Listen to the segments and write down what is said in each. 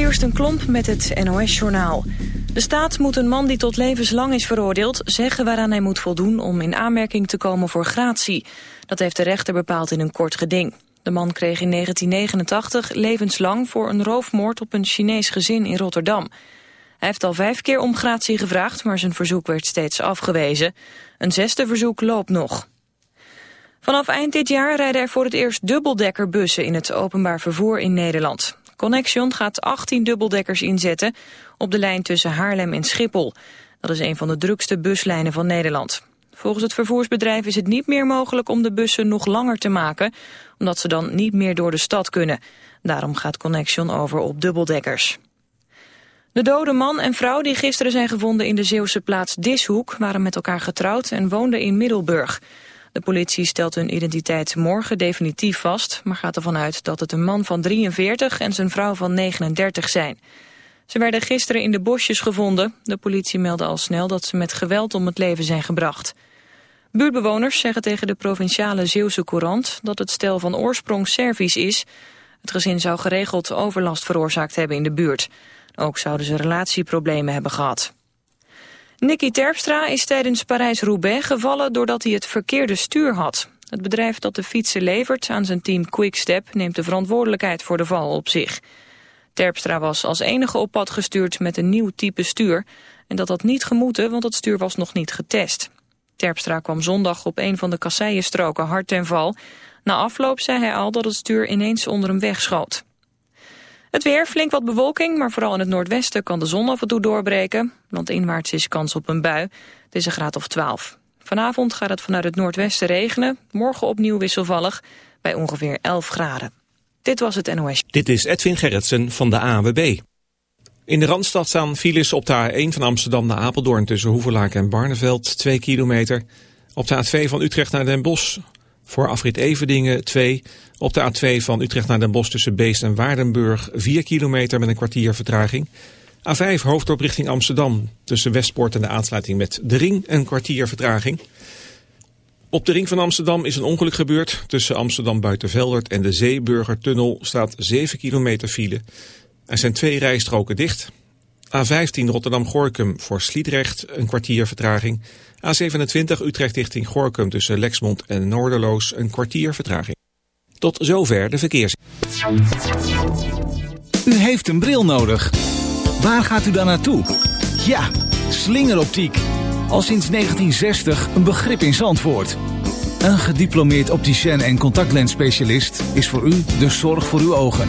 Kirsten Klomp met het NOS-journaal. De staat moet een man die tot levenslang is veroordeeld... zeggen waaraan hij moet voldoen om in aanmerking te komen voor gratie. Dat heeft de rechter bepaald in een kort geding. De man kreeg in 1989 levenslang voor een roofmoord op een Chinees gezin in Rotterdam. Hij heeft al vijf keer om gratie gevraagd, maar zijn verzoek werd steeds afgewezen. Een zesde verzoek loopt nog. Vanaf eind dit jaar rijden er voor het eerst dubbeldekkerbussen in het openbaar vervoer in Nederland. Connection gaat 18 dubbeldekkers inzetten op de lijn tussen Haarlem en Schiphol. Dat is een van de drukste buslijnen van Nederland. Volgens het vervoersbedrijf is het niet meer mogelijk om de bussen nog langer te maken, omdat ze dan niet meer door de stad kunnen. Daarom gaat Connection over op dubbeldekkers. De dode man en vrouw die gisteren zijn gevonden in de Zeeuwse plaats Dishoek... waren met elkaar getrouwd en woonden in Middelburg. De politie stelt hun identiteit morgen definitief vast... maar gaat ervan uit dat het een man van 43 en zijn vrouw van 39 zijn. Ze werden gisteren in de bosjes gevonden. De politie meldde al snel dat ze met geweld om het leven zijn gebracht. Buurtbewoners zeggen tegen de provinciale Zeeuwse Courant... dat het stel van oorsprong Servisch is. Het gezin zou geregeld overlast veroorzaakt hebben in de buurt. Ook zouden ze relatieproblemen hebben gehad. Nicky Terpstra is tijdens Parijs-Roubaix gevallen doordat hij het verkeerde stuur had. Het bedrijf dat de fietsen levert aan zijn team Quickstep neemt de verantwoordelijkheid voor de val op zich. Terpstra was als enige op pad gestuurd met een nieuw type stuur en dat had niet gemoeten, want het stuur was nog niet getest. Terpstra kwam zondag op een van de kasseienstroken hard ten val. Na afloop zei hij al dat het stuur ineens onder hem wegschoot. Het weer, flink wat bewolking, maar vooral in het noordwesten kan de zon af en toe doorbreken. Landinwaarts is kans op een bui. Het is een graad of 12. Vanavond gaat het vanuit het noordwesten regenen. Morgen opnieuw wisselvallig bij ongeveer 11 graden. Dit was het NOS. Dit is Edwin Gerritsen van de AWB. In de Randstad staan files op de A1 van Amsterdam naar Apeldoorn... tussen Hoevelaak en Barneveld, 2 kilometer. Op de A2 van Utrecht naar Den Bosch voor afrit Everdingen 2. Op de A2 van Utrecht naar Den Bosch tussen Beest en Waardenburg 4 kilometer met een kwartier vertraging. A5 hoofddorp richting Amsterdam tussen Westpoort en de aansluiting met de Ring een kwartier vertraging. Op de ring van Amsterdam is een ongeluk gebeurd. Tussen Amsterdam Buitenveldert en de Zeeburgertunnel staat 7 kilometer file. Er zijn twee rijstroken dicht. A15 Rotterdam-Gorkum voor Sliedrecht een kwartier vertraging. A27 Utrecht richting Gorkum tussen Lexmond en Noorderloos een kwartier vertraging. Tot zover de verkeers. U heeft een bril nodig. Waar gaat u dan naartoe? Ja, slingeroptiek. Al sinds 1960 een begrip in Zandvoort. Een gediplomeerd opticien en contactlensspecialist is voor u de zorg voor uw ogen.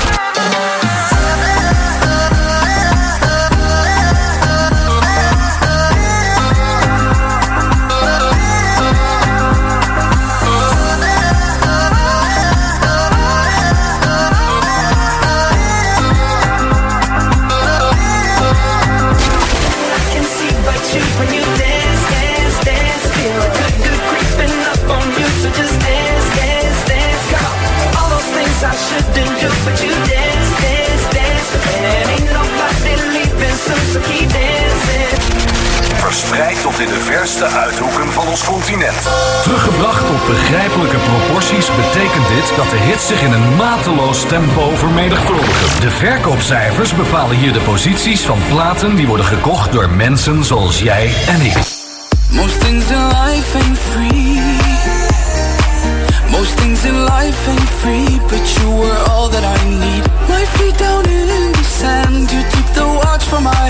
Teruggebracht tot begrijpelijke proporties betekent dit dat de hits zich in een mateloos tempo vermenigvuldigen. De verkoopcijfers bepalen hier de posities van platen die worden gekocht door mensen zoals jij en ik. Most things in life ain't free. Most things in life free, but you all that I need. The sand, you watch my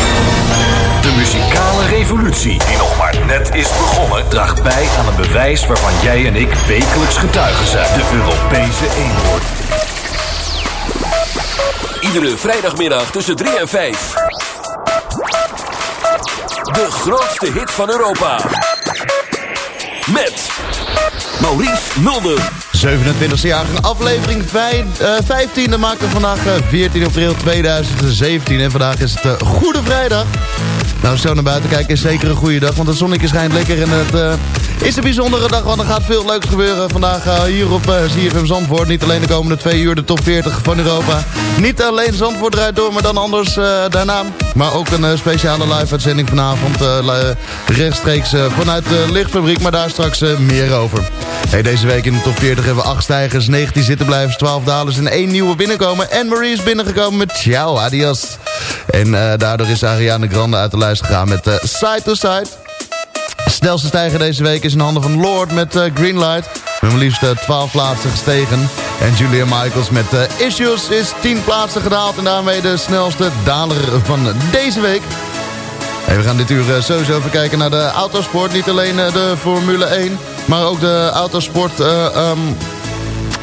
De muzikale revolutie, die nog maar net is begonnen, draagt bij aan een bewijs waarvan jij en ik wekelijks getuigen zijn. De Europese eenhoorn. Iedere vrijdagmiddag tussen 3 en 5. De grootste hit van Europa. Met Maurice Mulder. 27e jaargang, aflevering 15. Dan maken we vandaag eh, 14 april 2017. En vandaag is het uh, Goede Vrijdag. Nou, zo naar buiten kijken is zeker een goede dag. Want het zonnetje schijnt lekker en het uh, is een bijzondere dag. Want er gaat veel leuks gebeuren vandaag uh, hier op uh, ZFM Zandvoort. Niet alleen de komende twee uur de top 40 van Europa. Niet alleen Zandvoort draait door, maar dan anders daarna. Maar ook een speciale live-uitzending vanavond. rechtstreeks vanuit de lichtfabriek. Maar daar straks meer over. Hey, deze week in de top 40 hebben we 8 stijgers, 19 zittenblijvers, 12 dalers en 1 nieuwe binnenkomen. En Marie is binnengekomen met Ciao, adios. En daardoor is Ariana Grande uit de lijst gegaan met Side to Side. Snelste stijger deze week is in handen van Lord met uh, Greenlight. Met maar liefst 12 plaatsen gestegen. En Julia Michaels met Issues is 10 plaatsen gedaald. En daarmee de snelste daler van deze week. Hey, we gaan dit uur sowieso even kijken naar de autosport. Niet alleen de Formule 1, maar ook de autosport... Um,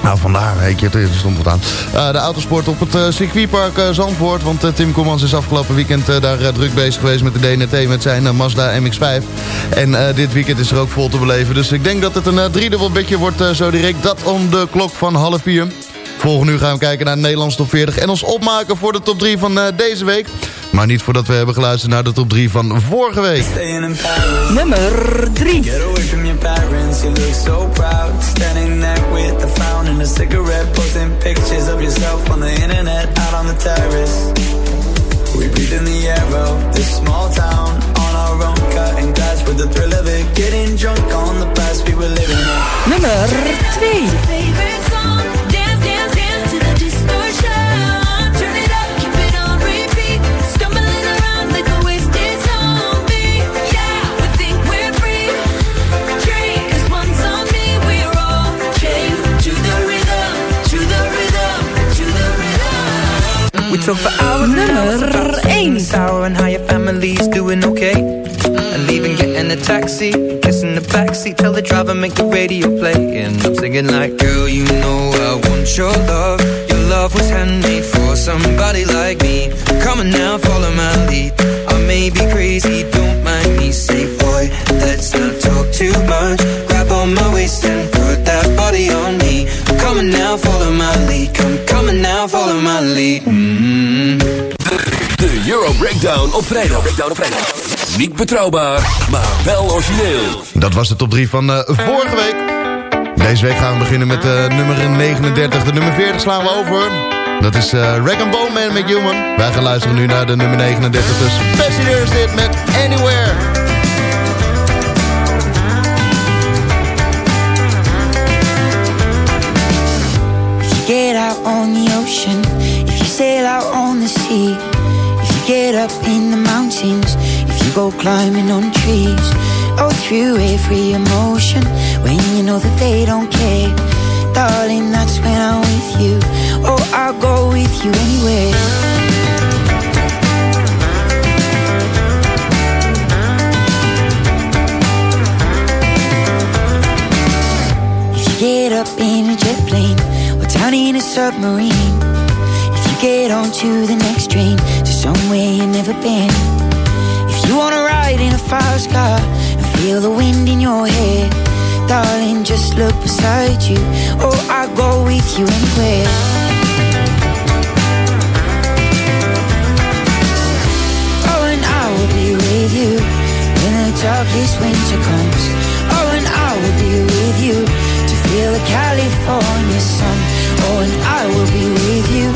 nou, vandaar, weet je, er stond wat aan. Uh, de autosport op het uh, circuitpark uh, Zandvoort. Want Tim Kommans is afgelopen weekend daar druk bezig geweest met de DNT... met zijn Mazda MX-5. En dit weekend is er ook vol te beleven. Dus ik denk dat het een driedubbel wordt zo direct. Dat om de klok van half vier. Volgende uur gaan we kijken naar de Nederlands top 40... en ons opmaken voor de top 3 van deze week. Maar niet voordat we hebben geluisterd naar de top 3 van vorige week. Nummer 3. Get away from your parents, you look so proud. Standing there with a frown and a cigarette. Posting pictures of yourself on the internet, out on the terrace. We breathe in the air of this small town. On our own, cutting glass with the thrill of it. Getting drunk on the past we were living in. Nummer 2. Talk for hours and hours about the sour and how your family's doing okay. And leaving, getting a taxi, kissing the backseat, tell the driver make the radio play. And I'm singing like, girl, you know I want your love. Your love was handmade for somebody like me. Come on now, follow my lead. I may be crazy, don't mind me. Say, boy, let's not talk too much. Grab on my waist and follow my lead. Mm -hmm. De Euro Breakdown op vrijdag. Breakdown op vrijdag. Niet betrouwbaar, maar wel origineel. Dat was de top 3 van uh, vorige week. Deze week gaan we beginnen met uh, nummer 39. De nummer 40 slaan we over. Dat is uh, Rag Bone Man met Human. Wij gaan luisteren nu naar de nummer 39. Dus is dit met Anywhere. Go climbing on trees, oh, through every emotion, when you know that they don't care, darling, that's when I'm with you, oh, I'll go with you anywhere. If you get up in a jet plane or down in a submarine. If you get onto the next train to somewhere you've never been. You wanna ride in a fast car and feel the wind in your hair. Darling, just look beside you. Oh, I'll go with you anywhere. Oh, and I will be with you when the darkest winter comes. Oh, and I will be with you to feel the California sun. Oh, and I will be with you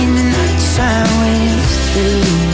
in the nighttime when it's through.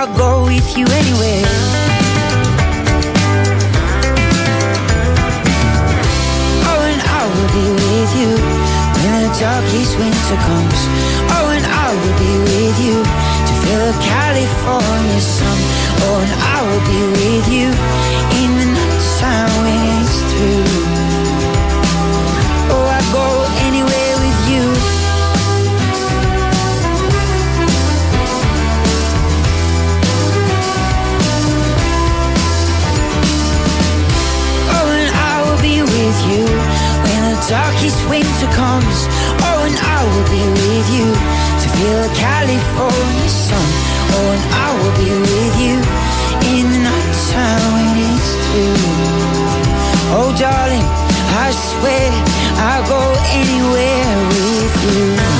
I'll go with you anywhere. Oh, and I will be with you when the darkest winter comes. Oh, and I will be with you to feel the California sun. Oh, and I will be with you in the nighttime when it's through. With you when the darkest winter comes. Oh, and I will be with you to feel the California sun. Oh, and I will be with you in the nighttime when it's through. Oh, darling, I swear I'll go anywhere with you.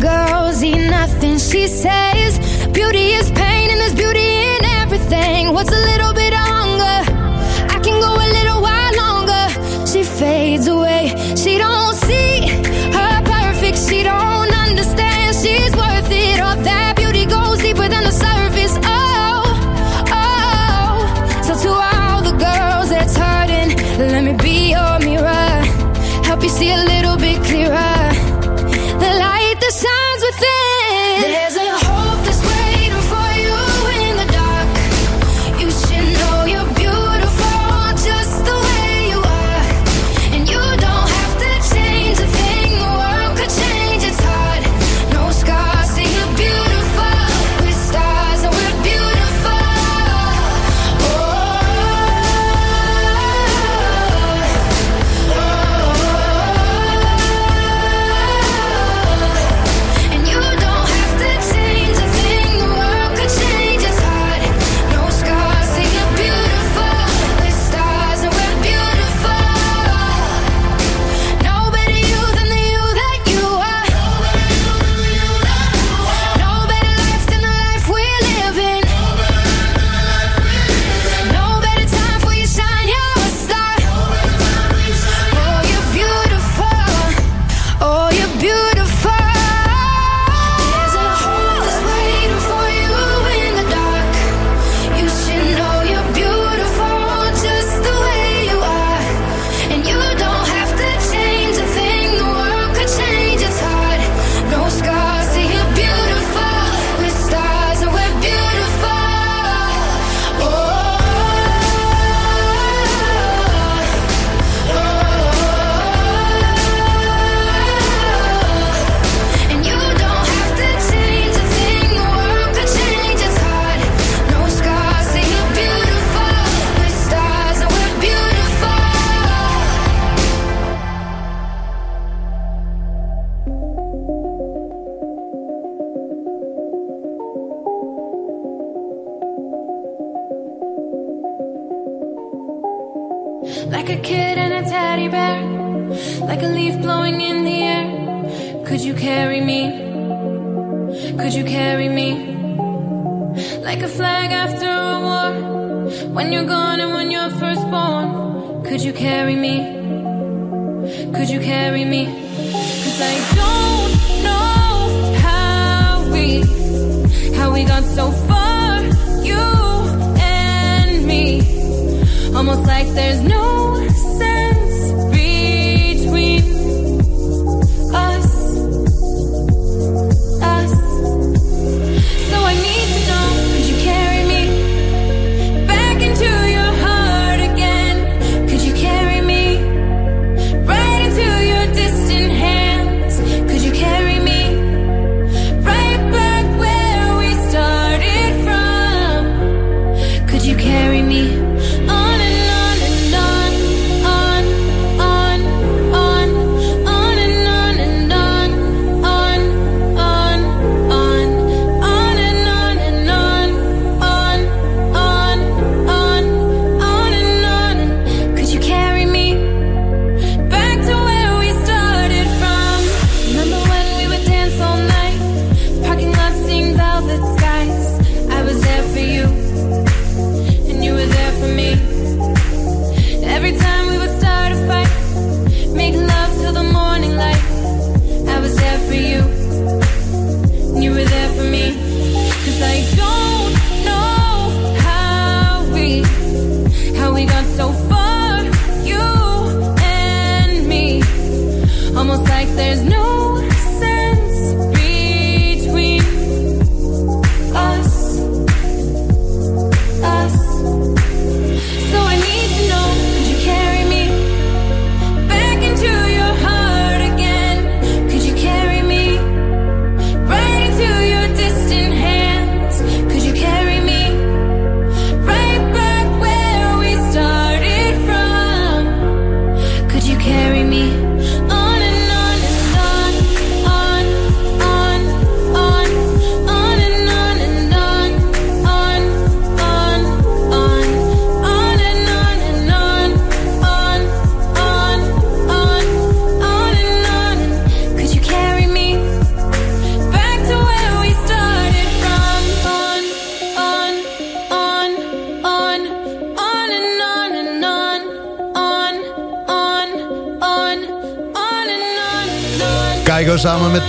girls eat nothing. She says, Beauty is pain, and there's beauty in everything. What's a little bit?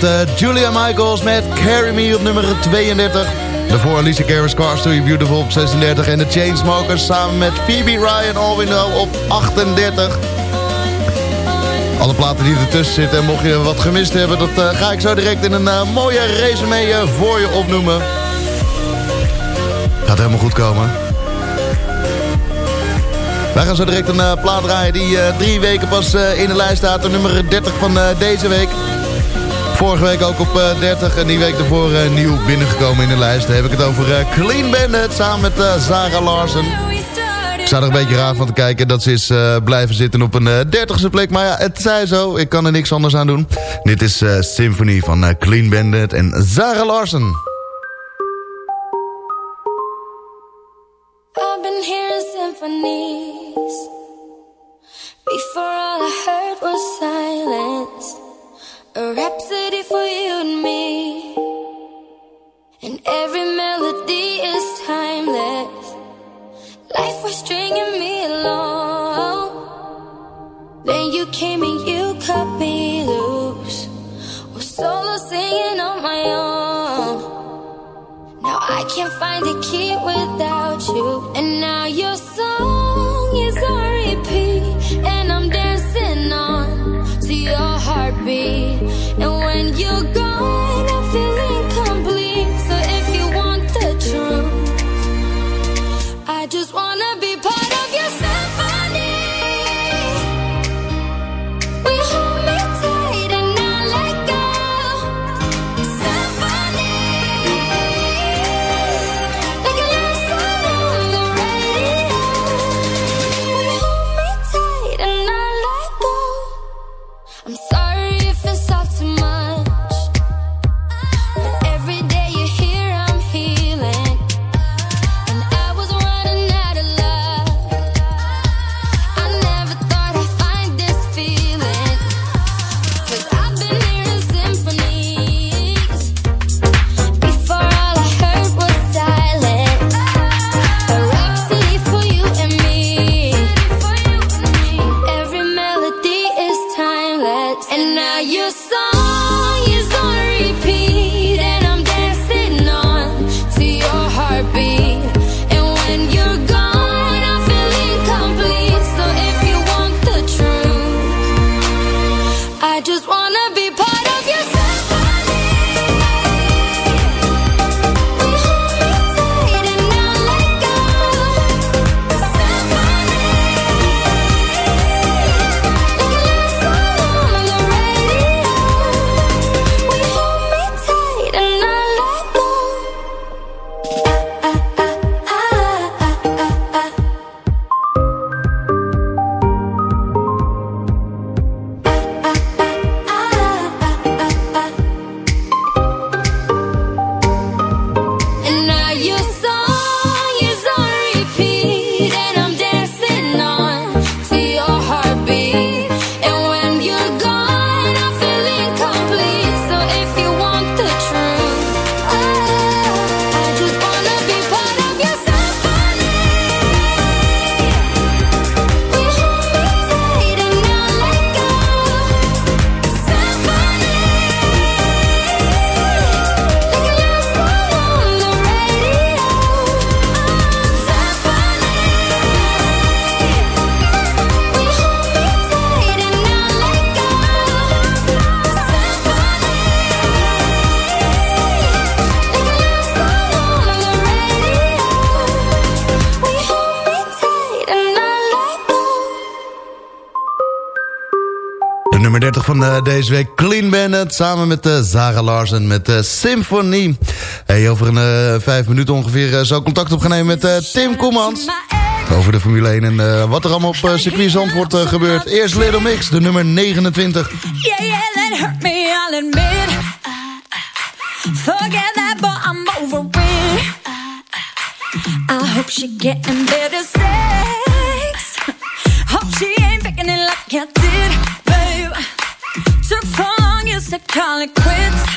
Uh, Julia Michaels met Carry Me op nummer 32. Daarvoor Alicia Keys, Cars To Beautiful op 36. En de Chainsmokers samen met Phoebe Ryan All op 38. Alle platen die ertussen zitten en mocht je wat gemist hebben... dat uh, ga ik zo direct in een uh, mooie resume voor je opnoemen. Gaat helemaal goed komen. Wij gaan zo direct een plaat draaien die drie weken pas in de lijst staat. Nummer 30 van deze week. Vorige week ook op 30 en die week ervoor nieuw binnengekomen in de lijst. Dan heb ik het over Clean Bandit samen met Sarah Larsen. Ik sta er een beetje raar van te kijken dat ze is blijven zitten op een 30ste plek. Maar ja, het zij zo. Ik kan er niks anders aan doen. Dit is Symphony van Clean Bandit en Sarah Larsen. Nummer 30 van uh, deze week, Clean Bandit, samen met uh, Zara Larsen met uh, Symphony. Hey, over een vijf minuten ongeveer zo contact op gaan nemen met Tim Koemans. Over de Formule 1 en wat er allemaal op circuit Zandvoort gebeurt. Eerst Little Mix, de nummer 29. Yeah, yeah, that hurt me, I'll admit. Forget that, but I'm over. I hope she getting better sex. Hope she ain't picking it like I did, said call it quits.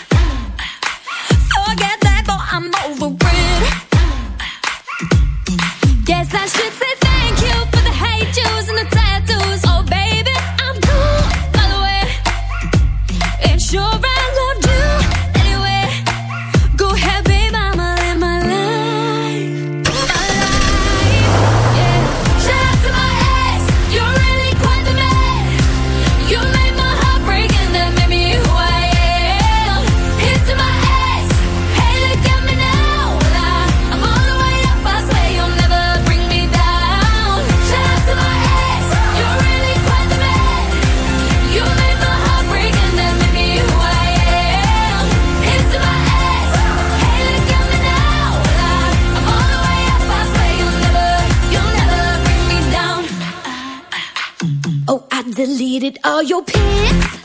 Deleted all your pics.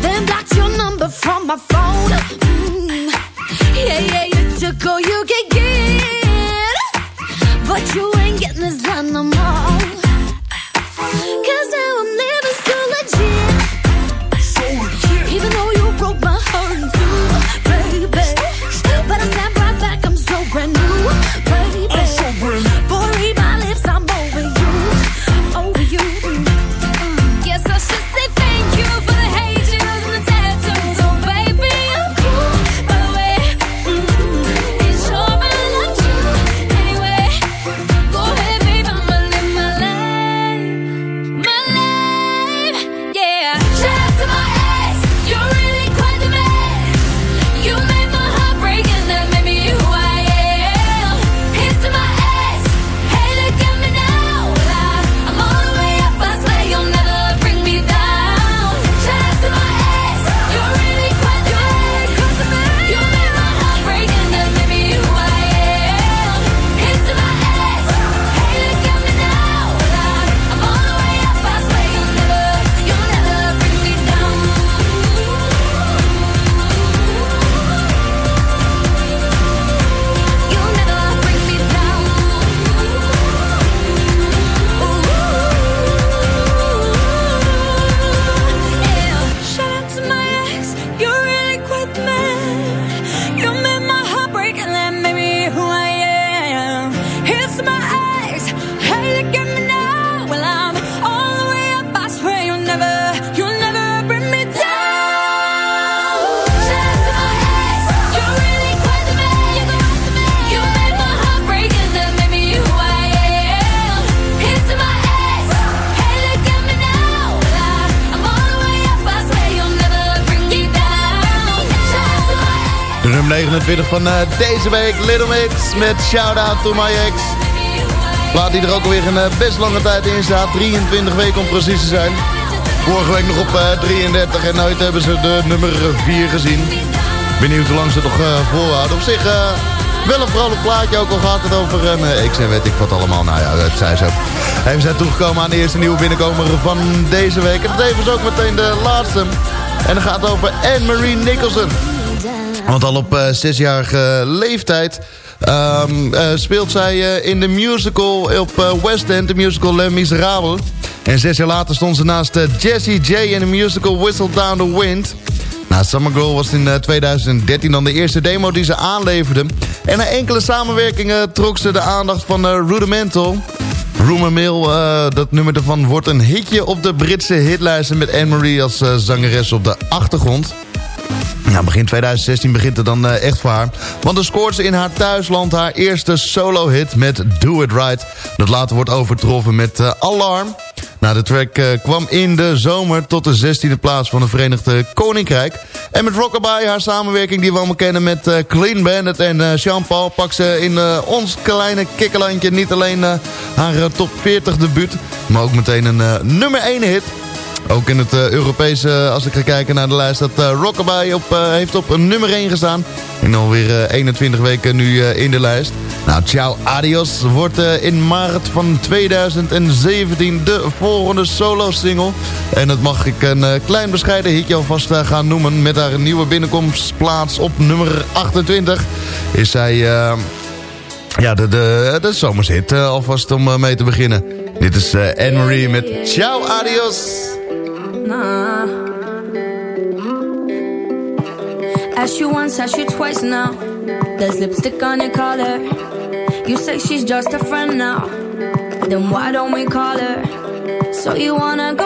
Then blocked your number from my phone. Mm. Yeah, yeah, you took all you could get. But you ain't getting this done no more. Cause now I'm living van eh, deze week, Little Mix met Shout Out To My Ex. Plaat die er ook alweer een eh, best lange tijd in staat, 23 weken om precies te zijn. Vorige week nog op eh, 33 en nooit hebben ze de nummer 4 gezien. Benieuwd hoe lang ze het nog eh, volhouden. Op zich eh, wel een vrolijk plaatje, ook al gaat het over een uh, X en weet ik wat allemaal. Nou ja, dat zei zo. We zijn toegekomen aan de eerste nieuwe binnenkomer van deze week. En dat is ook meteen de laatste. En dat gaat over Anne-Marie Nicholson. Want al op eh, zesjarige leeftijd ehm, eh, speelt zij eh, in de musical op West End, de musical Les Miserables. En zes jaar later stond ze naast Jessie J in de musical Whistle Down the Wind. Nou, Summer Girl was in eh, 2013 dan de eerste demo die ze aanleverde. En na enkele samenwerkingen trok ze de aandacht van Rudimental. Rumor eh, dat nummer ervan, wordt een hitje op de Britse hitlijsten... met Anne-Marie als zangeres op de achtergrond. Nou, begin 2016 begint het dan eh, echt haar. Want dan scoort ze in haar thuisland haar eerste solo-hit met Do It Right. Dat later wordt overtroffen met eh, Alarm. Nou, de track eh, kwam in de zomer tot de 16e plaats van het Verenigde Koninkrijk. En met Rockabye, haar samenwerking die we allemaal kennen met eh, Clean Bandit en Jean-Paul... pakt ze in ons kleine kikkerlandje niet alleen haar top 40 debuut... maar ook meteen een nummer 1 hit... Ook in het eh, Europese, als ik ga kijken naar de lijst... dat uh, Rockabye op, eh, heeft op nummer 1 gestaan. En alweer eh, 21 weken nu eh, in de lijst. Nou, Ciao Adios wordt eh, in maart van 2017 de volgende solo-single. En dat mag ik een eh, klein bescheiden hitje alvast eh, gaan noemen. Met haar nieuwe binnenkomstplaats op nummer 28 is zij... eh, ja, de, de, de zomershit eh, alvast om eh, mee te beginnen. Dit is eh, Anne-Marie met Ciao Adios. Nah. Ask you once, ask you twice now. There's lipstick on your collar. You say she's just a friend now. Then why don't we call her? So you wanna go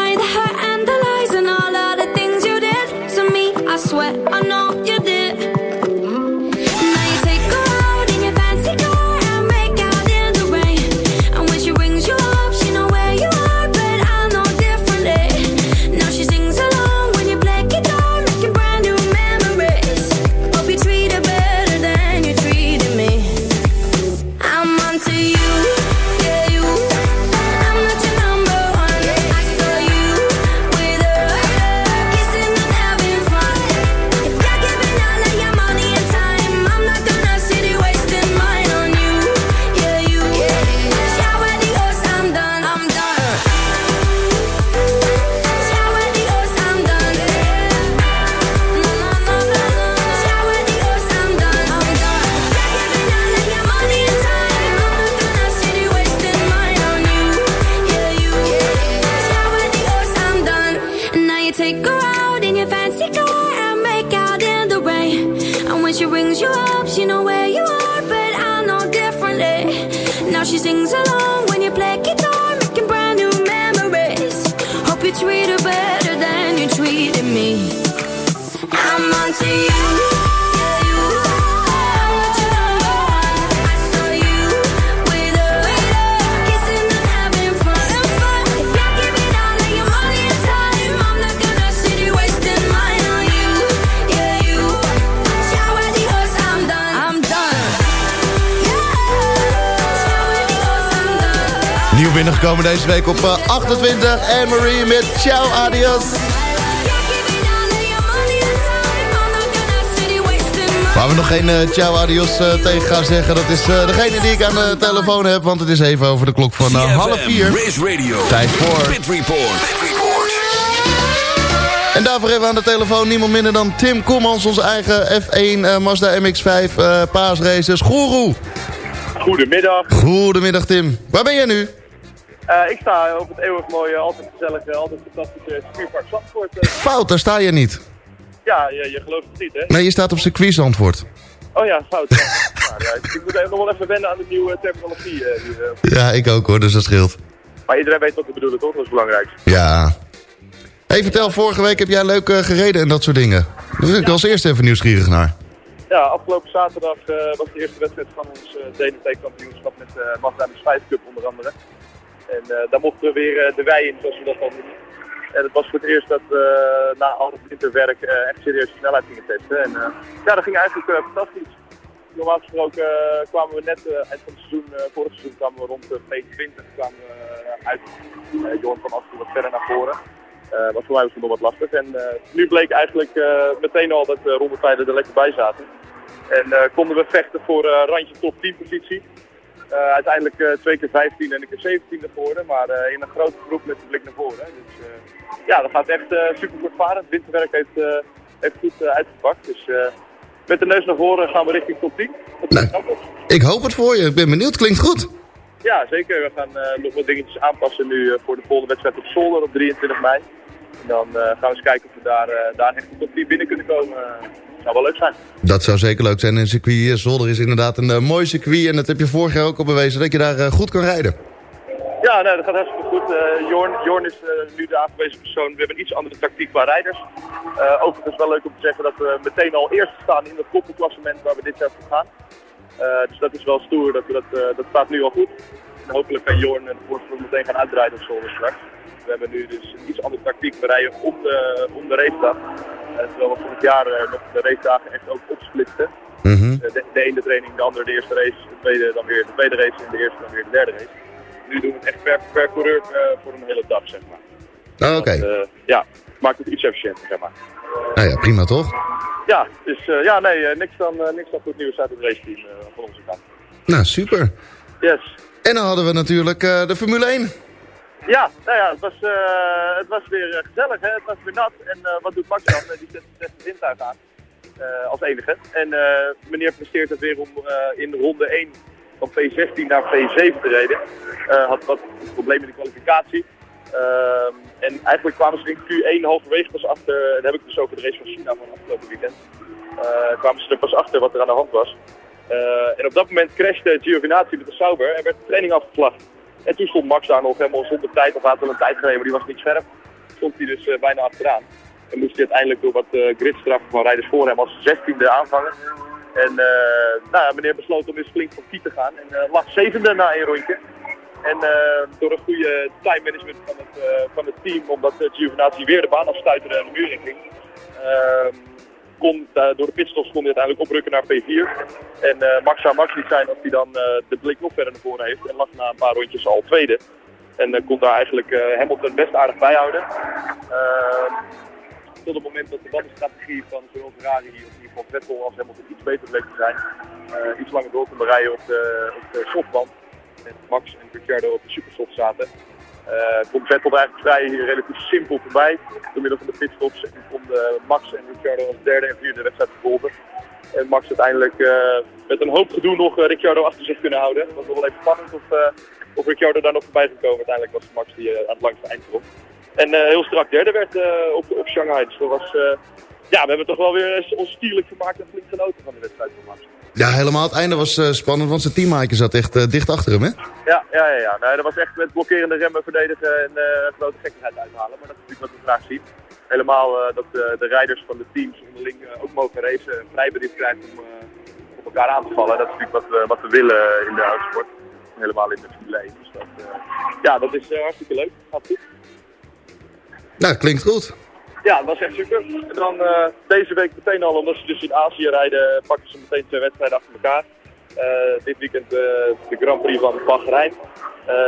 week op eh, 28. Anne-Marie met Ciao Adios. Waar we nog geen eh, Ciao Adios eh, tegen gaan zeggen... dat is eh, degene die ik aan de telefoon heb... want het is even over de klok van half vier. Race Radio. Tijd voor... Pit Report. En daarvoor hebben we aan de telefoon niemand minder dan Tim Kommans... onze eigen F1 eh, Mazda MX-5 eh paasraces. Goeroe! Goedemiddag. Goedemiddag Tim. Waar ben jij nu? Eh, ik sta op het eeuwig mooie, altijd gezellige, altijd fantastische circuitpark Zandvoort. Eh, Fout, daar sta je niet. ja, je, je gelooft het niet, hè? Nee, je staat op circuit Zandvoort. Oh ja, fout. Ja. Nou, ja, ik moet even, nog wel even wennen aan de nieuwe terminologie. eh, die. Ja, ik ook hoor, dus dat scheelt. Maar iedereen weet wat we bedoelen, toch? Dat is belangrijk. Ja. hey, vertel, vorige week heb jij leuk gereden en dat soort dingen. Daar ben ik als eerste even nieuwsgierig naar. Ja, afgelopen zaterdag was de eerste wedstrijd van ons uh, DNT-kampioenschap met eh Mazda MX-5 Cup onder andere. En eh, daar mochten we weer eh, de wei in, zoals we dat dan noemen. En het was voor het eerst dat we eh, na al het winterwerk echt serieus snelheid gingen testen. En ja, dat ging eigenlijk fantastisch. Normaal gesproken kwamen we net eind van het seizoen, vorig seizoen kwamen we rond de P20 kwamen uit. Uh, Johan van Asten wat verder naar voren. Maar voor mij was wat lastig. En nu bleek eigenlijk meteen al dat de rondetijden er lekker bij zaten. En konden we vechten voor randje top 10 positie. Eh, uiteindelijk eh, twee keer 15 en een keer 17 geworden, maar eh, in een grote groep met de blik naar voren. Dus ja, dat gaat echt super voortvarend. Het winterwerk heeft, heeft goed uitgepakt. Dus met de neus naar voren gaan we richting top 10. Dat is knap. Ik hoop het voor je, ik ben benieuwd, klinkt goed. Ja, zeker. We gaan nog wat dingetjes aanpassen nu voor de volgende wedstrijd op Zolder op 23 mei. En dan eh, gaan we eens kijken of we daar, eh, daar echt top 10 binnen kunnen komen. Eh, zou wel leuk zijn. Dat zou zeker leuk zijn. En circuit Zolder is inderdaad een eh, mooi circuit. En dat heb je vorig jaar ook al bewezen, dat je daar goed kan rijden. Ja, nee, dat gaat hartstikke goed. Jorn, Jorn is nu de aangewezen persoon. We hebben een iets andere tactiek qua rijders. Eh overigens wel leuk om te zeggen dat we meteen al eerst staan in het koppelklassement waar we dit jaar voor gaan. Dus dat is wel stoer, dat, we dat, dat staat nu al goed. En hopelijk kan Jorn de voorsprong meteen gaan uitdraaien op zolder straks. We hebben nu dus een iets andere tactiek. We rijden om de, om de racedag. Eh, terwijl we vorig jaar eh, nog de racedagen echt ook opsplitsten. Mhm. Eh, de, de ene training, de andere de eerste race, de tweede dan weer de tweede race en de eerste dan weer de derde race. Nu doen we het echt per, per coureur voor een hele dag, zeg maar. Ah, Oké, ja, maakt het iets efficiënter, zeg maar. nou ja, prima toch? Ja, dus ja, nee, niks, dan, niks dan goed nieuws uit het raceteam eh, van onze kant. Nou, super. Yes. En dan hadden we natuurlijk de Formule 1. Ja, nou ja, het was, eh, het was weer eh, gezellig, hè? het was weer nat. En eh, wat doet Max dan? Die zet zijn windtuig aan, als enige. En meneer presteert het weer om in ronde 1 van P16 naar P7 te rijden. Eh, had wat problemen in de kwalificatie. Ehm, en eigenlijk kwamen ze in Q1 halverwege pas achter, en heb ik dus over de race van China van afgelopen weekend. Kwamen ze er pas achter wat er aan de hand was. En op dat moment crashte Giovinazzi met de Sauber en werd de training afgevlacht. En toen stond Max daar nog helemaal zonder tijd, of had een tijd gereden, maar die was niet scherp. Stond hij dus eh, bijna achteraan. En moest hij uiteindelijk door wat uh, gridstraffen van rijders voor hem als 16e aanvangen. En eh, nou meneer besloot om eens flink van kiet te gaan en eh, lag zevende na een rondje. En eh, door een goede time management van het, eh, van het team, omdat uh, Giovinazzi weer de baan afstuiterde en de muur in ging, ehm, eh, door de pitstops kon hij uiteindelijk oprukken naar P4. En eh, Max zou Max niet zijn als hij dan eh, de blik nog verder naar voren heeft en lag na een paar rondjes al tweede. En kon daar eigenlijk Hamilton best aardig bijhouden. Ehm, tot het moment dat de bandenstrategie van zowel Ferrari of in ieder geval Vettel als Hamilton iets beter bleek te zijn. Iets langer door konden rijden op de, op de softband. En Max en Ricciardo op de supersoft zaten. Eh komt Vettel er eigenlijk vrij relatief simpel voorbij. Door middel van de pitstops. En konden Max en Ricciardo als derde en vierde wedstrijd vervolgen. En Max uiteindelijk eh, met een hoop gedoe nog eh, Ricciardo achter zich kunnen houden. Het was wel even spannend of, eh, of Ricciardo daar nog voorbij zou komen. Uiteindelijk was Max die eh, aan het langste eind kwam. En eh, heel strak derde werd eh, op, op Shanghai. Dus dat was, eh, ja, we hebben toch wel weer ons stierlijk vermaakt en flink genoten van de wedstrijd van Max. Ja, helemaal het einde was eh, spannend, want zijn teammaker zat echt eh, dicht achter hem, hè? Ja, ja, ja. ja. Nee, dat was echt met blokkerende remmen verdedigen en eh grote gekkigheid uithalen. Maar dat is natuurlijk wat we graag zien. Helemaal dat de rijders van de teams onderling ook mogen racen en vrijbericht krijgen om op elkaar aan te vallen. Dat is natuurlijk wat we, wat we willen in de autosport. Helemaal in de Formule 1. Dus dat, ja, dat is hartstikke leuk. Gaat goed. Nou, klinkt goed. Ja, dat was echt super. En dan eh, deze week meteen al, omdat ze dus in Azië rijden, pakken ze meteen twee wedstrijden achter elkaar. Eh, dit weekend eh, de Grand Prix van Bahrein.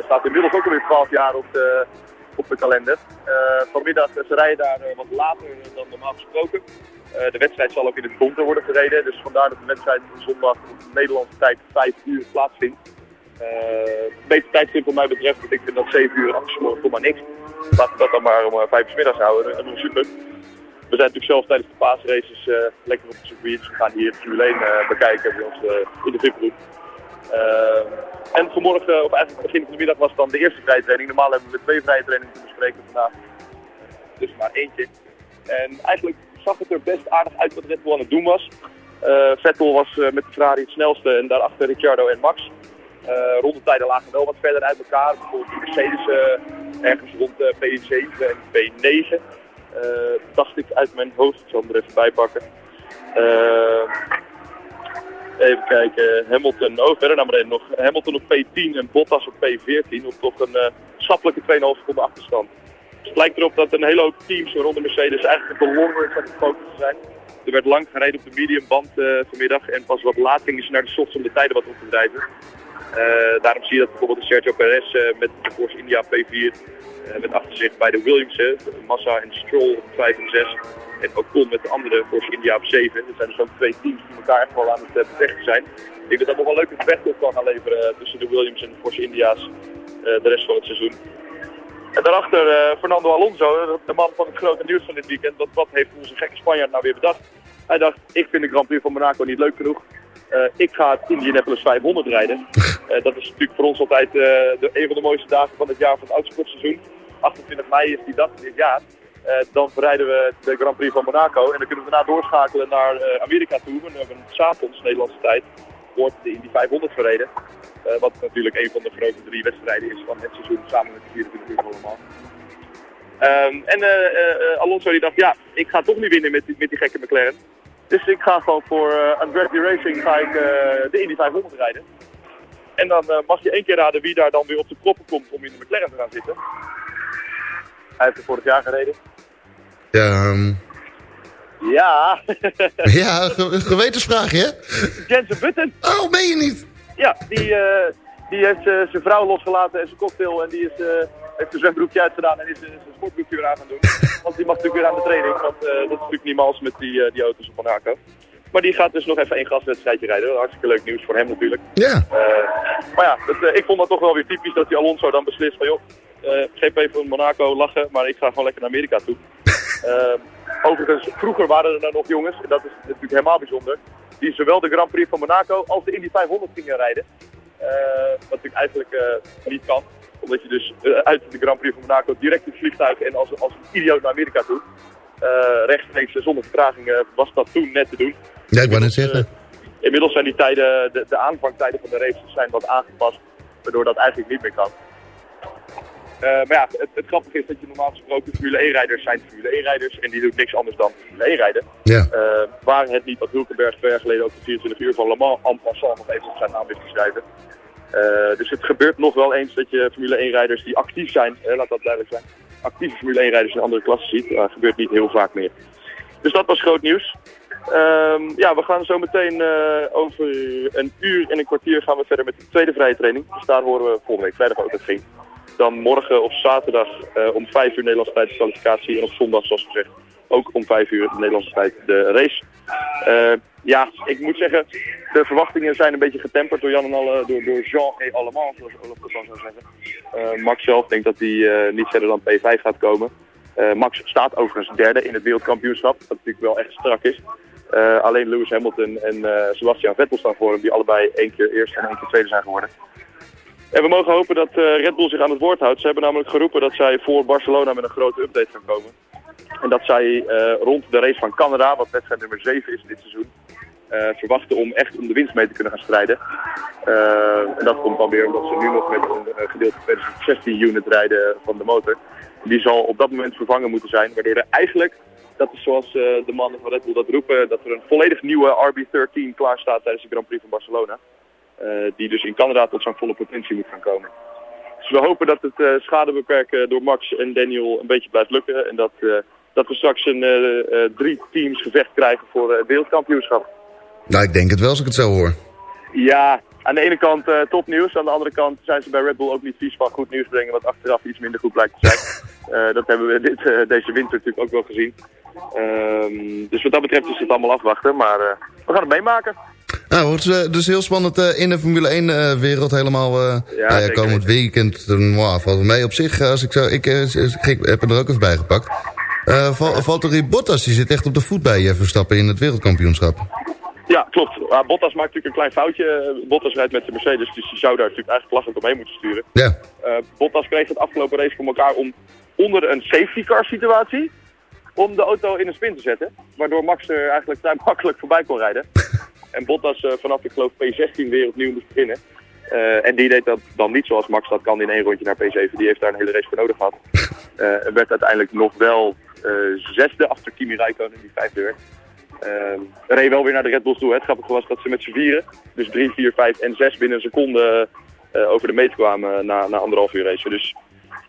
Staat inmiddels ook alweer 12 jaar op de, op de kalender. Vanmiddag, ze rijden daar wat later dan normaal gesproken. De wedstrijd zal ook in het donker worden gereden, dus vandaar dat de wedstrijd zondag op Nederlandse tijd 5 uur plaatsvindt. Eh beter tijdstip wat mij betreft, want ik vind dat 7 uur afgesproken toch maar niks. Laten we dat dan maar om 5 uur 's middags houden. En dan super. We zijn natuurlijk zelf tijdens de paasraces eh, lekker op circuit. Dus we gaan hier het Formule 1 eh, bekijken bij ons eh, in de VIP-groep. Eh, en vanmorgen, of eigenlijk begin van de middag, was dan de eerste vrije training. Normaal hebben we twee vrije trainingen te bespreken vandaag. Dus maar eentje. En eigenlijk zag het er best aardig uit wat Red Bull aan het doen was. Eh, Vettel was eh, met de Ferrari het snelste en daarachter Ricciardo en Max. Eh rondetijden lagen wel wat verder uit elkaar. Bijvoorbeeld de Mercedes eh, ergens rond de P7 en P9. Eh, dacht ik uit mijn hoofd. Ik zal hem er even bij pakken. Eh, even kijken. Hamilton, oh verder naar beneden nog. Hamilton op P10 en Bottas op P14. Op toch een uh, schappelijke 2,5 seconden achterstand. Het lijkt erop dat een hele hoop teams rond de Mercedes eigenlijk de long run aan het focussen zijn. Er werd lang gereden op de mediumband uh, vanmiddag en pas wat laat gingen ze naar de softs om de tijden wat op te drijven. Uh, daarom zie je dat bijvoorbeeld Sergio Perez uh, met de Force India P4 uh, met achter zich bij de Williamsen, Massa en Stroll op 5 en 6. En Ocon met de andere Force India op 7. Er zijn dus ook twee teams die elkaar echt wel aan het bevechten zijn. Ik denk dat dat nog wel leuke gevecht op kan gaan leveren tussen de Williams en de Force India's de rest van het seizoen. En daarachter Fernando Alonso, de man van het grote nieuws van dit weekend. Wat, wat heeft onze gekke Spanjaard nou weer bedacht? Hij dacht, ik vind de Grand Prix van Monaco niet leuk genoeg. Uh, ik ga het Indianapolis 500 rijden. Uh, dat is natuurlijk voor ons altijd uh, de, een van de mooiste dagen van het jaar van het autosportseizoen. 28 mei is die dag dit jaar. dan verrijden we de Grand Prix van Monaco. En dan kunnen we daarna doorschakelen naar Amerika toe. En we hebben s'avonds, Nederlandse tijd, wordt de Indy 500 verreden. wat natuurlijk een van de grote drie wedstrijden is van het seizoen, samen met de 24 uur allemaal. Um, en Alonso die dacht, ja, ik ga toch niet winnen met die, met die gekke McLaren. Dus ik ga gewoon voor uh, Andretti Racing ga ik, uh, de Indy 500 rijden. En dan uh, mag je één keer raden wie daar dan weer op de proppen komt om in de McLaren te gaan zitten. Hij heeft er vorig jaar gereden. Ja, um... Ja. ja, ge gewetensvraag, hè? Jensen Button. Oh, meen je niet? Ja, die, die heeft zijn vrouw losgelaten en zijn cocktail en die is heeft zijn zwembroekje uitgedaan en is zijn sportbroekje weer aan gaan doen. Want die mag natuurlijk weer aan de training, want uh, dat is natuurlijk niet mals met die, uh, die auto's op Monaco. Maar die gaat dus nog even één gaswedstrijdje rijden. Hartstikke leuk nieuws voor hem natuurlijk. Ja. Uh, maar ja, dat, ik vond dat toch wel weer typisch dat die Alonso dan beslist van joh, GP van Monaco lachen, maar ik ga gewoon lekker naar Amerika toe. overigens, vroeger waren er dan nog jongens, en dat is natuurlijk helemaal bijzonder, die zowel de Grand Prix van Monaco als de Indy 500 gingen rijden. wat natuurlijk eigenlijk niet kan omdat je dus uh, uit de Grand Prix van Monaco direct het vliegtuig en als, als een idioot naar Amerika toe. Uh, rechtstreeks zonder vertraging was dat toen net te doen. Ja, ik wou net zeggen. inmiddels zijn die tijden, de, de aanvangtijden van de races zijn wat aangepast, waardoor dat eigenlijk niet meer kan. Eh, maar ja, het, het grappige is dat je normaal gesproken Formule 1-rijders zijn Formule 1-rijders en die doen niks anders dan Formule 1 rijden. Ja. Eh, waren het niet dat Hulkenberg twee jaar geleden ook de 24 uur van Le Mans en passant nog even op zijn naam wist te schrijven. Eh, dus het gebeurt nog wel eens dat je Formule 1-rijders die actief zijn, hè, laat dat duidelijk zijn, actieve Formule 1-rijders in andere klassen ziet. Dat gebeurt niet heel vaak meer. Dus dat was groot nieuws. Ehm, ja, we gaan zo meteen eh, over een uur en een kwartier gaan we verder met de tweede vrije training. Dus daar horen we volgende week vrijdag ook het ging. Dan morgen op zaterdag eh, om 5 uur Nederlandse tijd de kwalificatie. En op zondag, zoals gezegd, ook om 5 uur Nederlandse tijd de race. Eh, ja, ik moet zeggen, de verwachtingen zijn een beetje getemperd door Jan en alle, door, door Jean et Allemand, zoals Olaf dat dan zou zeggen. Eh, Max zelf denkt dat hij eh, niet verder dan P5 gaat komen. Max staat overigens derde in het wereldkampioenschap, wat natuurlijk wel echt strak is. Alleen Lewis Hamilton en Sebastian Vettel staan voor hem, die allebei één keer eerst en één keer tweede zijn geworden. En we mogen hopen dat Red Bull zich aan het woord houdt. Ze hebben namelijk geroepen dat zij voor Barcelona met een grote update gaan komen. En dat zij eh, rond de race van Canada, wat wedstrijd nummer 7 is dit seizoen, eh, verwachten om echt om de winst mee te kunnen gaan strijden. Eh, en dat komt dan weer omdat ze nu nog met een gedeelte 2016 unit rijden van de motor. Die zal op dat moment vervangen moeten zijn, waardoor er eigenlijk, dat is zoals de mannen van Red Bull dat roepen, dat er een volledig nieuwe RB13 klaar staat tijdens de Grand Prix van Barcelona. Die dus in Canada tot zijn volle potentie moet gaan komen. Dus we hopen dat het eh, schade beperken door Max en Daniel een beetje blijft lukken. En dat, eh, dat we straks een eh, eh, drie teams gevecht krijgen voor eh, het wereldkampioenschap. Nou, ik denk het wel als ik het zo hoor. Ja, aan de ene kant eh, topnieuws. Aan de andere kant zijn ze bij Red Bull ook niet vies van goed nieuws brengen. Wat achteraf iets minder goed blijkt te zijn. Eh, dat hebben we dit, eh, deze winter natuurlijk ook wel gezien. Ehm, dus wat dat betreft is het allemaal afwachten. Maar eh, we gaan het meemaken. Nou, het is eh, dus heel spannend eh, in de Formule 1-wereld helemaal. eh Ja, nou ja, komend weekend, uh, wow, valt mee op zich. Als ik, zo, ik, ik heb er ook even bij gepakt. Val- Valtteri Bottas die zit echt op de voet bij je Verstappen in het wereldkampioenschap. Ja, klopt. Maar Bottas maakt natuurlijk een klein foutje. Bottas rijdt met de Mercedes, dus die zou daar natuurlijk eigenlijk lachend omheen moeten sturen. Ja. Bottas kreeg het afgelopen race voor elkaar om onder een safety car situatie om de auto in een spin te zetten. Waardoor Max er eigenlijk vrij makkelijk voorbij kon rijden. En Bottas eh, vanaf, ik geloof, P16 weer opnieuw moest beginnen. Eh, en die deed dat dan niet zoals Max dat kan in één rondje naar P7. Die heeft daar een hele race voor nodig gehad. Eh, en werd uiteindelijk nog wel zesde achter Kimi Räikkönen, die vijfde werd. Ehm reed wel weer naar de Red Bulls toe. Het grappige was dat ze met z'n vieren, dus 3, 4, 5 en 6 binnen een seconde over de meet kwamen na, na anderhalf uur race. Dus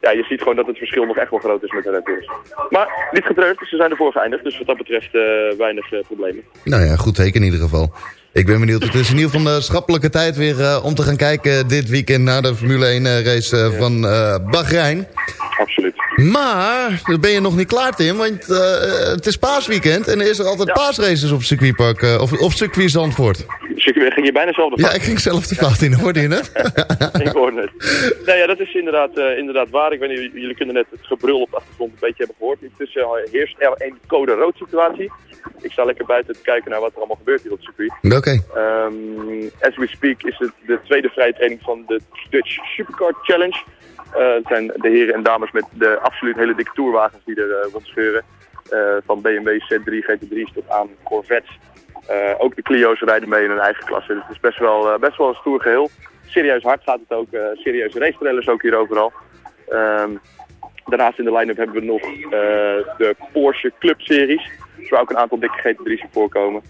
ja, je ziet gewoon dat het verschil nog echt wel groot is met de Red Bulls. Maar niet getreurd, ze zijn ervoor geëindigd. Dus wat dat betreft eh, weinig eh, problemen. Nou ja, goed teken in ieder geval. Ik ben benieuwd. Het is in ieder geval de schappelijke tijd weer eh, om te gaan kijken dit weekend naar de Formule 1 eh, race eh, van Bahrein. Absoluut. Maar, dan ben je nog niet klaar Tim, want het is paasweekend en er is er altijd paasraces op circuitpark, of op circuit Zandvoort. Circuit ging je bijna zelf de Ja, ik ging zelf de fout in, hoorde je het? ik hoorde het. Nee, ja, dat is inderdaad, eh, inderdaad waar. Ik weet niet, jullie- kunnen net het gebrul op de achtergrond een beetje hebben gehoord. Intussen eh, heerst er een code rood situatie. Ik sta lekker buiten te kijken naar wat er allemaal gebeurt hier op het circuit. Oké. Ehm, as we speak is het de tweede vrije training van de Dutch Supercar Challenge. Eh, het zijn de heren en dames met de absoluut hele dikke tourwagens die er rondscheuren. Van BMW Z3, GT3's tot aan Corvettes. Eh, ook de Clio's rijden mee in hun eigen klasse. Dus het is best wel, eh, best wel een stoer geheel. Serieus hard gaat het ook. eh serieuze racetrailers ook hier overal. Ehm, daarnaast in de line-up hebben we nog de Porsche Club Series. Waar ook een aantal dikke GT3's in voorkomen.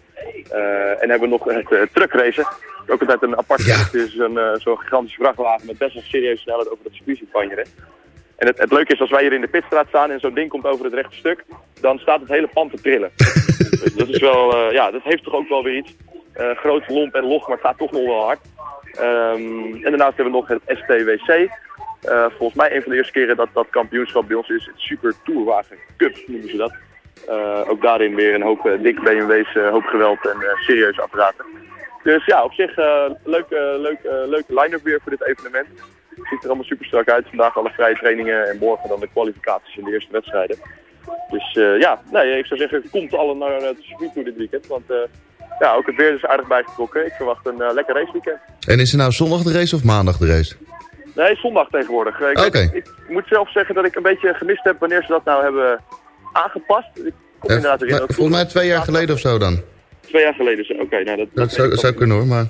En hebben we nog het truckracen. Ook altijd een apart Het is een, zo'n gigantische vrachtwagen met best wel serieus snelheid over dat circuit banjeren. En het, het leuke is, als wij hier in de pitstraat staan en zo'n ding komt over het rechte stuk, dan staat het hele pand te trillen. dus dat is wel, eh, ja, dat heeft toch ook wel weer iets. Eh, groot, lomp en log, maar het gaat toch nog wel hard. Ehm, en daarnaast hebben we nog het STWC. Eh, volgens mij een van de eerste keren dat dat kampioenschap bij ons is, het Super Tourwagen Cup noemen ze dat. Ook daarin weer een hoop uh, dik BMW's, uh, hoop geweld en uh, serieuze apparaten. Dus ja, op zich uh, leuke, leuke, leuke line-up weer voor dit evenement. Het ziet er allemaal super strak uit. Vandaag alle vrije trainingen en morgen dan de kwalificaties in de eerste wedstrijden. Dus uh, ja, nee, ik zou zeggen, komt alle naar het circuit toe dit weekend. Want uh, ja, ook het weer is aardig bijgetrokken. Ik verwacht een uh, lekker raceweekend. En is er nou zondag de race of maandag de race? Nee, zondag tegenwoordig. Ik. Okay. ik, ik, moet zelf zeggen dat ik een beetje gemist heb wanneer ze dat nou hebben aangepast. Ik kom inderdaad weer volgens mij twee jaar geleden of zo dan. Twee jaar geleden. Oké, nou dat, Dat zou, zou kunnen hoor, maar...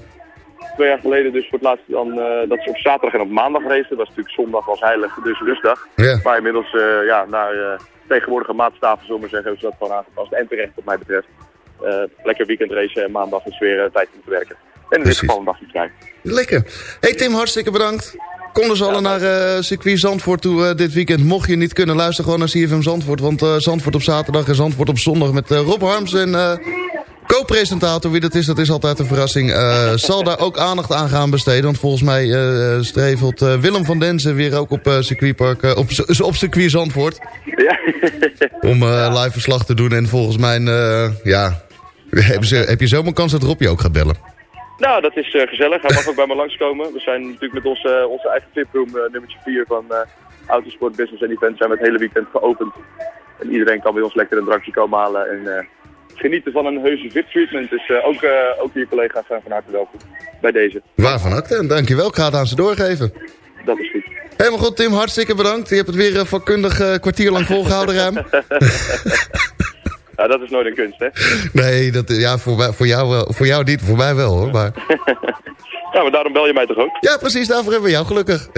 twee jaar geleden dus voor het laatst dan, eh, dat ze op zaterdag en op maandag racen. Dat was natuurlijk zondag was heilig, dus rustdag. Ja. Maar inmiddels eh, ja, naar eh, tegenwoordige maatstaven, zullen we zeggen, hebben ze dat gewoon aangepast. En terecht wat mij betreft. Lekker weekend racen en maandag is weer tijd om te werken. En in dit geval een dagje vrij. Lekker. Hey Tim, hartstikke bedankt. Kom dus allen naar eh circuit Zandvoort toe dit weekend. Mocht je niet kunnen, luister gewoon naar CFM Zandvoort. Want eh, Zandvoort op zaterdag en Zandvoort op zondag met Rob Harms en co-presentator. Wie dat is, dat is altijd een verrassing. eh, zal daar ook aandacht aan gaan besteden. Want volgens mij eh strevelt eh, Willem van Denzen weer ook op circuitpark, op, op circuit Zandvoort. Ja. Om live verslag te doen. En volgens mij, ja, heb je, heb je zomaar kans dat Rob je ook gaat bellen. Nou, dat is gezellig. Hij mag ook bij me langskomen. We zijn natuurlijk met onze, onze eigen tiproom, nummertje 4 van Autosport Business and Events, zijn we het hele weekend geopend. En iedereen kan bij ons lekker een drankje komen halen en genieten van een heuse VIP treatment. Dus eh, ook, eh, ook hier collega's zijn van harte welkom bij deze. Waarvan acte. En dankjewel, ik ga het aan ze doorgeven. Dat is goed. Helemaal goed, Tim. Hartstikke bedankt. Je hebt het weer eh, vakkundig eh, kwartier lang volgehouden, ruim. Ja, dat is nooit een kunst, hè? Nee, dat, ja, voor, voor, jou, wel- voor jou niet, voor mij wel hoor. Maar... Ja, maar daarom bel je mij toch ook? Ja, precies, daarvoor hebben we jou, gelukkig.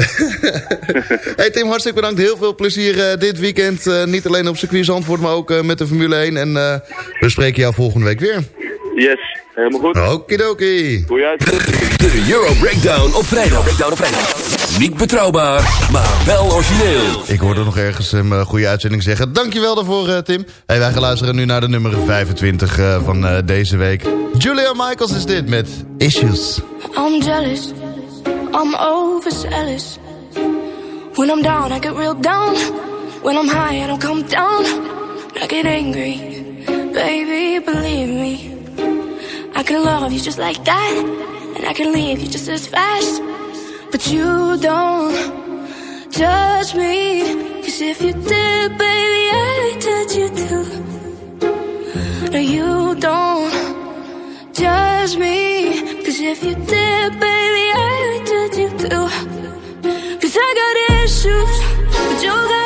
hey Tim, hartstikke bedankt. Heel veel plezier eh, dit weekend. eh, niet alleen op circuit Zandvoort, maar ook eh, met de Formule 1. En eh, we spreken jou volgende week weer. Yes, helemaal goed. Okidoki. Doe je uit. De Euro Breakdown op vrijdag. Breakdown op vrijdag. Niet betrouwbaar, maar wel origineel. Ik hoorde nog ergens een eh, goede uitzending zeggen. Dankjewel daarvoor, eh, Tim. Hey, wij gaan luisteren nu naar de nummer 25 eh, van eh, deze week. Julia Michaels is dit met Issues. I'm jealous, I'm overzealous. When I'm down, I get real down. When I'm high, I don't come down. I get angry, baby, believe me. I can love you just like that, and I can leave you just as fast. But you don't judge me, cause if you did, baby, I'd judge you too. No, you don't judge me. Cause if you did, baby, I would judge you too. Cause I got issues, but you got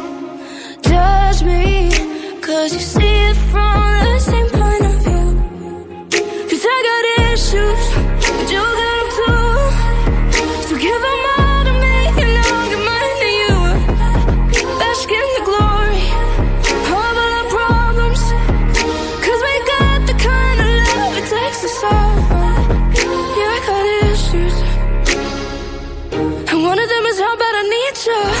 Cause you see it from the same point of view. Cause I got issues, but you got them too. So give them all to me, and I'll give mine to you. Bask in the glory of all our problems. Cause we got the kind of love it takes to solve. Yeah, I got issues. And one of them is how bad I need you.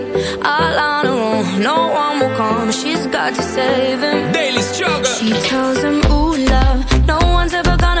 all on her own. No one will come. She's got to save him. Daily struggle. She tells him, Ooh, love, no one's ever gonna.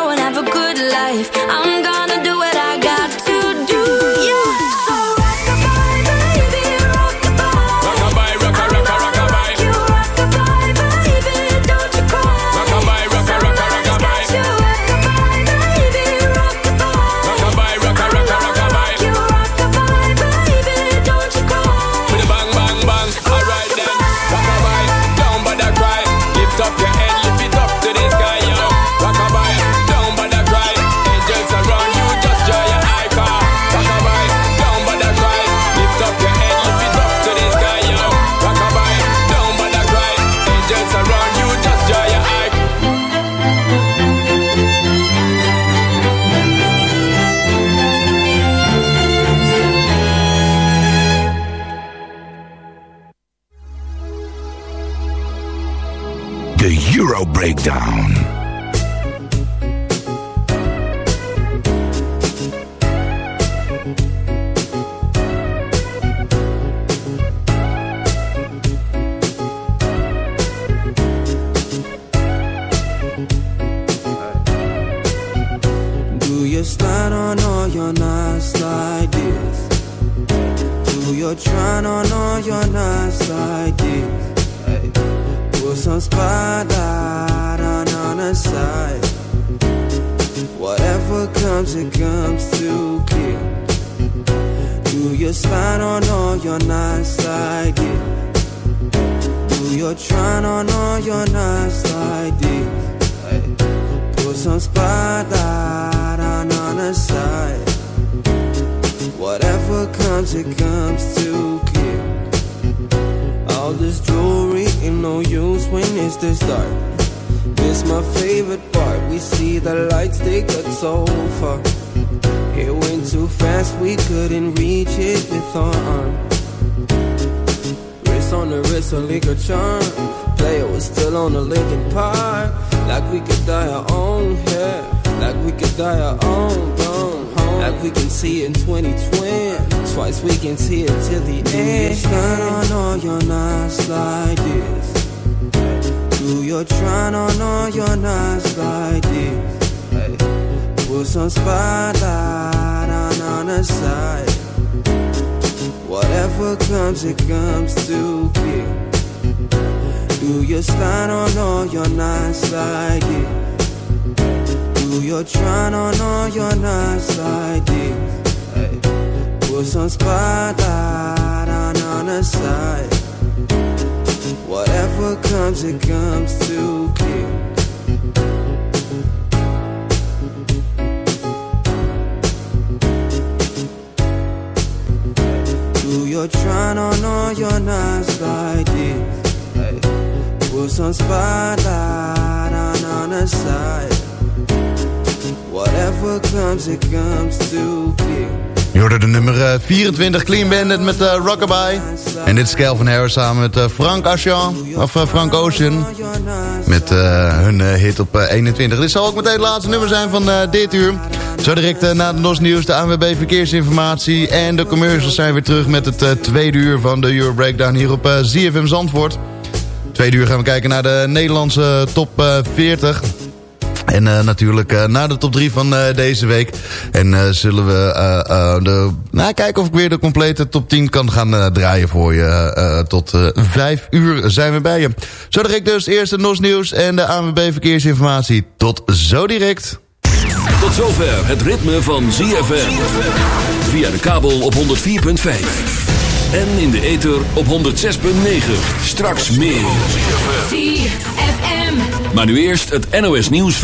Breakdown. Your nights like this. Do your trying on all your nights like this. Put some spotlight on on the side. Whatever comes, it comes too quick. Do your slide on all your nights like it. Do your trying on all your nights like this. Put some spotlight on on the side. Whatever comes, it comes too quick. Do your trying on all your nights like this. Put some spotlight on on the side. Whatever comes, it comes too quick. Je de nummer eh, 24 Clean Bandit met uh, Rockabye. En dit is Calvin Harris samen met eh, Frank Ocean, of eh, Frank Ocean. Met eh, hun eh, hit op eh, 21. Dit zal ook meteen het laatste nummer zijn van eh, dit uur. Zo direct eh, na de NOS Nieuws, de ANWB Verkeersinformatie en de commercials zijn weer terug met het eh, tweede uur van de Euro Breakdown hier op eh, ZFM Zandvoort. Tweede uur gaan we kijken naar de Nederlandse top eh, 40. En eh, natuurlijk eh, naar de top 3 van eh, deze week. En eh, zullen we eh, eh, de, nou, kijken of ik weer de complete top 10 kan gaan draaien voor je. Eh, tot eh 5 uur zijn we bij je. Zo direct dus eerst het NOS Nieuws en de ANWB Verkeersinformatie. Tot zo direct. Tot zover het ritme van ZFM. Via de kabel op 104.5. En in de ether op 106.9. Straks meer. ZFM. Maar nu eerst het NOS nieuws van...